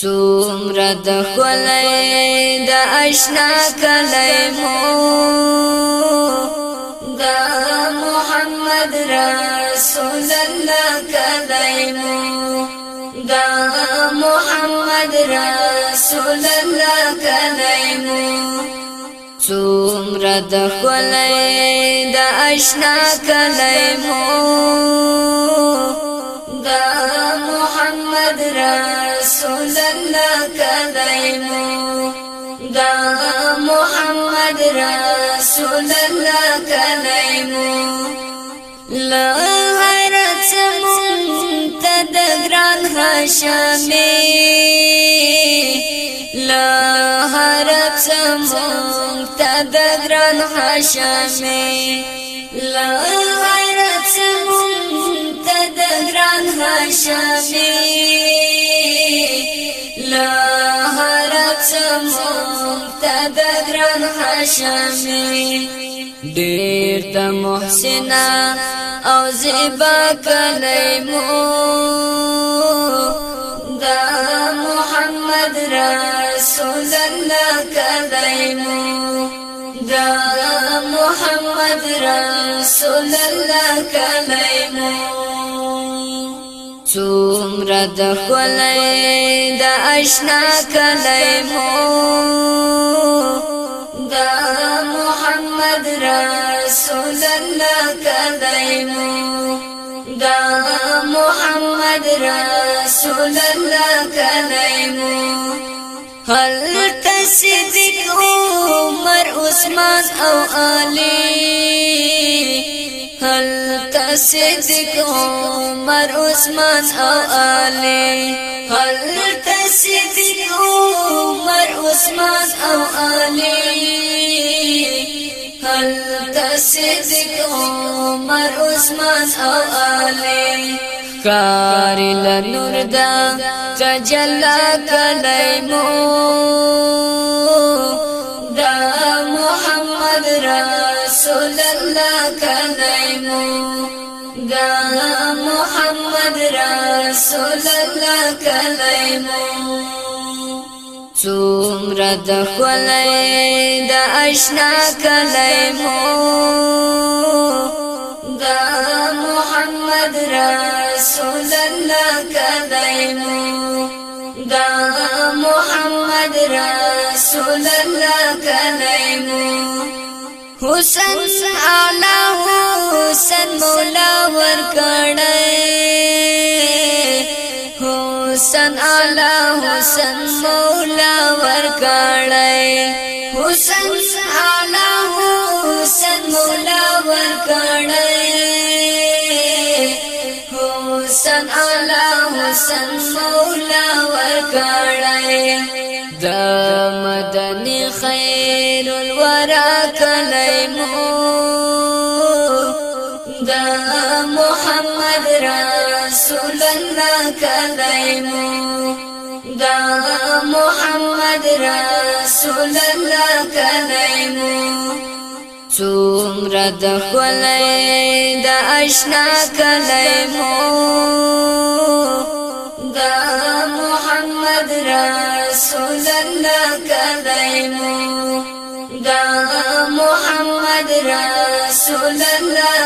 څومره د خلای د آشنا کلای مو د محمد رسول الله کلای مو د محمد رسول الله کلای مو څومره د خلای د آشنا کلای مو لا له هر تدران حشامي لا د ګران تدران حشامي لا څه مونږ ته د ډیر د محسنا او زیبا کلمو دا محمد رسول الله کلمو دا محمد رسول الله کلمو څومره د خلای د آشنا کلمو محمد رسول الله كلمه دا محمد رسول الله کدایمو هل تصدیق عمر عثمان او علي هل تصدیق عمر عثمان او علي هل تصدیق عمر عثمان او علي انت صدق عمر عثمان او علي کاری لنور دا تجلا کلی مو دا محمد رسول الله کلی مو دا محمد رسول الله کلی مو څومره د خلای آشنا کلای مو د محمد رسول الله کلای مو د محمد رسول الله کلای مو حسن اعلی حسن مولا ور کړه حسن علی حسن مولا ورکړی حسن علی حسن مولا ورکړی حسن علی حسن مولا ورکړی د مدني خیر الورا کله مو د محمد را رسول الله دا محمد رسول الله كلمه څومره آشنا دا محمد رسول الله كلمه دا محمد رسول الله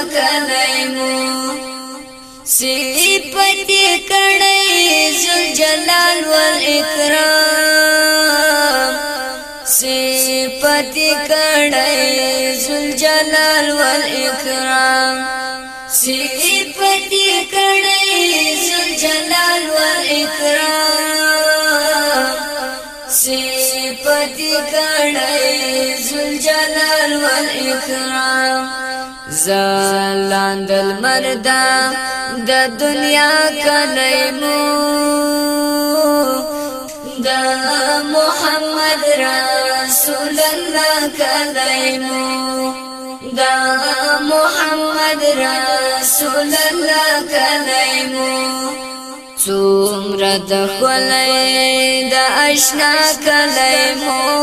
سی پتی کڑی زل جلال والاکرام سی پتی کڑی زل جلال والاکرام سی پتی کڑی زل جلال والاکرام سی پتی کڑی زل جلال والاکرام زلاند المردا د دنیا کنیمو د محمد رسول الله کنیمو د محمد رسول الله کنیمو څومره د خلای د آشنا کلمو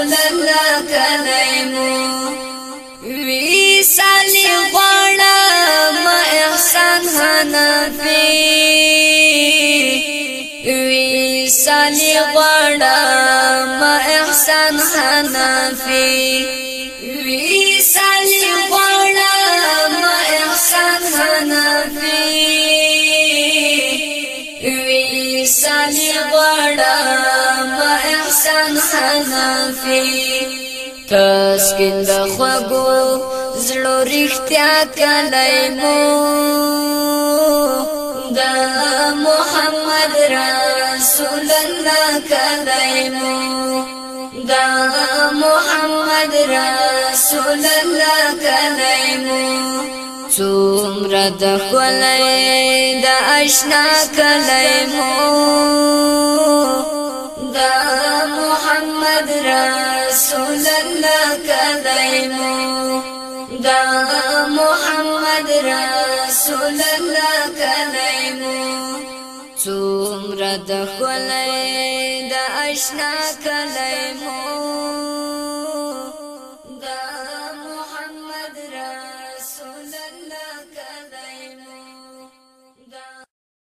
لنا کنیمو وی سالی غوانا ما احسان حنفی وی سالی غوانا ما احسان حنفی وی سالی غوانا ما احسان حنفی وی سالی غوانا حسن حنفي تسکین د خوګو زړو رښتیا کله مو د محمد رسول الله کله مو د محمد رسول الله کله مو څومره د خلای د آشنا کله مو لك دایمو دا محمد رسول الله کلمو څومره د خلای د آشنا کلمو